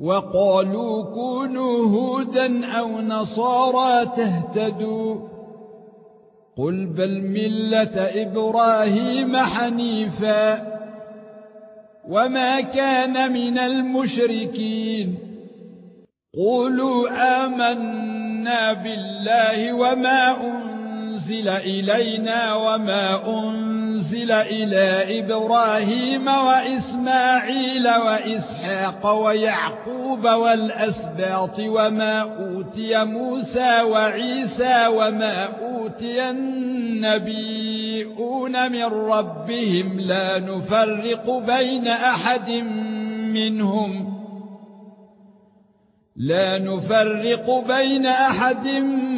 وقالوا كونوا هودا أو نصارى تهتدوا قل بل ملة إبراهيم حنيفا وما كان من المشركين قولوا آمنا بالله وما أنزل إلينا وما أنزل إلى إبراهيم وإسماعيل وإسحاق ويعقوب والأسباط وما أوتي موسى وعيسى وما أوتي النبيون من ربهم لا نفرق بين أحد منهم لا نفرق بين أحد منهم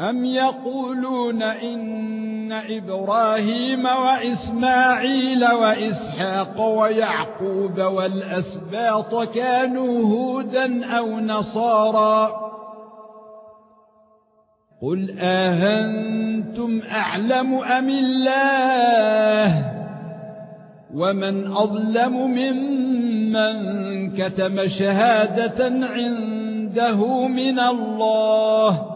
ام يقولون ان إبراهيم واسماعيل واسحاق ويعقوب والاسباط كانوا هودا أو نصارى قل اهنتم اعلم ام الله ومن اظلم ممن كتم شهاده عنده من الله